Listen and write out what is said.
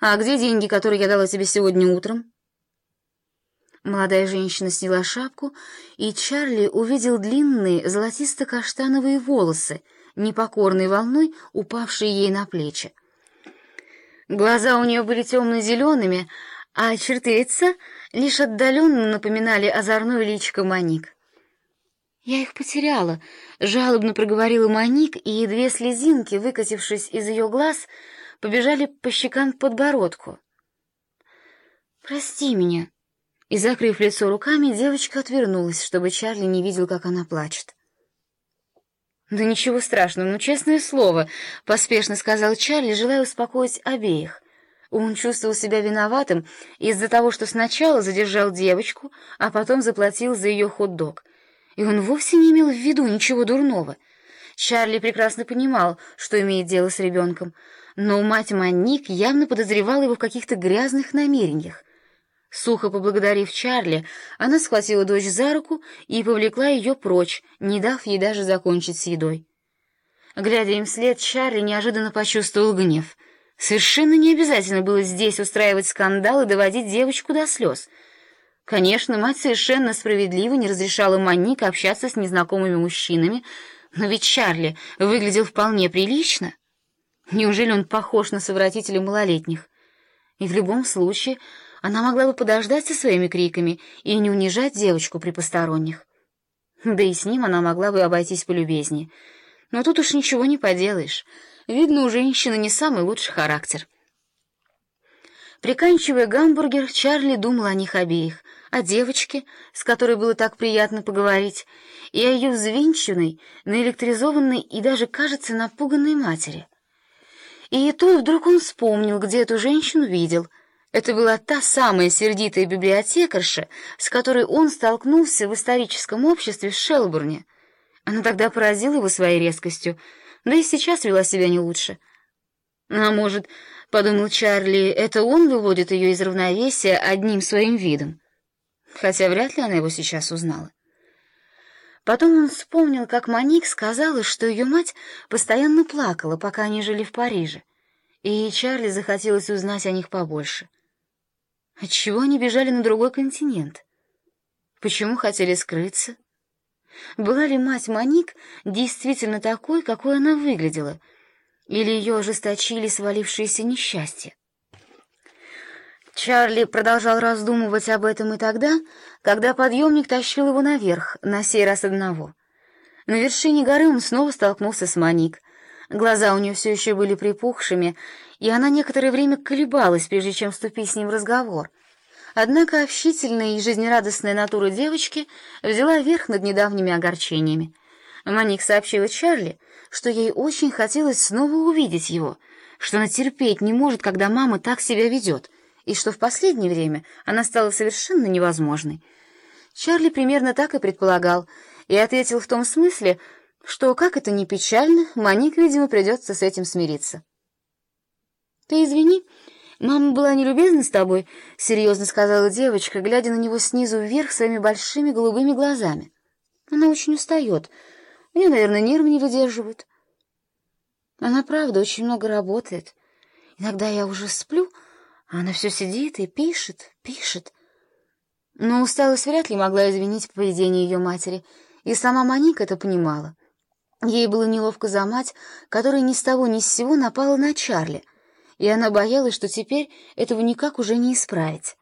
«А где деньги, которые я дала тебе сегодня утром?» Молодая женщина сняла шапку, и Чарли увидел длинные золотисто-каштановые волосы, непокорной волной упавшие ей на плечи. Глаза у нее были темно-зелеными, а черты лица лишь отдаленно напоминали озорную личико Моник. «Я их потеряла», — жалобно проговорила Моник, и две слезинки, выкатившись из ее глаз, побежали по щекам подбородку. «Прости меня», — и, закрыв лицо руками, девочка отвернулась, чтобы Чарли не видел, как она плачет. «Да ничего страшного, ну, честное слово», — поспешно сказал Чарли, желая успокоить обеих. Он чувствовал себя виноватым из-за того, что сначала задержал девочку, а потом заплатил за ее хот-дог. И он вовсе не имел в виду ничего дурного. Чарли прекрасно понимал, что имеет дело с ребенком, но мать Манник явно подозревала его в каких-то грязных намерениях. Сухо поблагодарив Чарли, она схватила дочь за руку и повлекла ее прочь, не дав ей даже закончить с едой. Глядя им вслед, Чарли неожиданно почувствовал гнев. Совершенно не обязательно было здесь устраивать скандал и доводить девочку до слез. Конечно, мать совершенно справедливо не разрешала Манник общаться с незнакомыми мужчинами, но ведь Чарли выглядел вполне прилично. Неужели он похож на совратителя малолетних? И в любом случае она могла бы подождать со своими криками и не унижать девочку при посторонних. Да и с ним она могла бы обойтись полюбезнее. Но тут уж ничего не поделаешь. Видно, у женщины не самый лучший характер. Приканчивая гамбургер, Чарли думал о них обеих, о девочке, с которой было так приятно поговорить, и о ее взвинченной, наэлектризованной и даже, кажется, напуганной матери. И то вдруг он вспомнил, где эту женщину видел — это была та самая сердитая библиотекарша, с которой он столкнулся в историческом обществе в Шелбурне. Она тогда поразила его своей резкостью, да и сейчас вела себя не лучше. А может, — подумал Чарли, — это он выводит ее из равновесия одним своим видом. Хотя вряд ли она его сейчас узнала. Потом он вспомнил, как Моник сказала, что ее мать постоянно плакала, пока они жили в Париже, и Чарли захотелось узнать о них побольше. Отчего они бежали на другой континент? Почему хотели скрыться? Была ли мать Моник действительно такой, какой она выглядела, или ее ожесточили свалившиеся несчастья? Чарли продолжал раздумывать об этом и тогда, когда подъемник тащил его наверх, на сей раз одного. На вершине горы он снова столкнулся с Моник. Глаза у нее все еще были припухшими, и она некоторое время колебалась, прежде чем вступить с ним в разговор. Однако общительная и жизнерадостная натура девочки взяла верх над недавними огорчениями. Маник сообщила Чарли, что ей очень хотелось снова увидеть его, что она терпеть не может, когда мама так себя ведет, и что в последнее время она стала совершенно невозможной. Чарли примерно так и предполагал, и ответил в том смысле, что, как это ни печально, Маник, видимо, придется с этим смириться. «Ты извини, мама была нелюбезна с тобой», — серьезно сказала девочка, глядя на него снизу вверх своими большими голубыми глазами. «Она очень устает. У нее, наверное, нервы не выдерживают». Она, правда, очень много работает. Иногда я уже сплю, она все сидит и пишет, пишет. Но усталость вряд ли могла извинить поведение ее матери, и сама Моника это понимала. Ей было неловко за мать, которая ни с того ни с сего напала на Чарли — и она боялась, что теперь этого никак уже не исправить.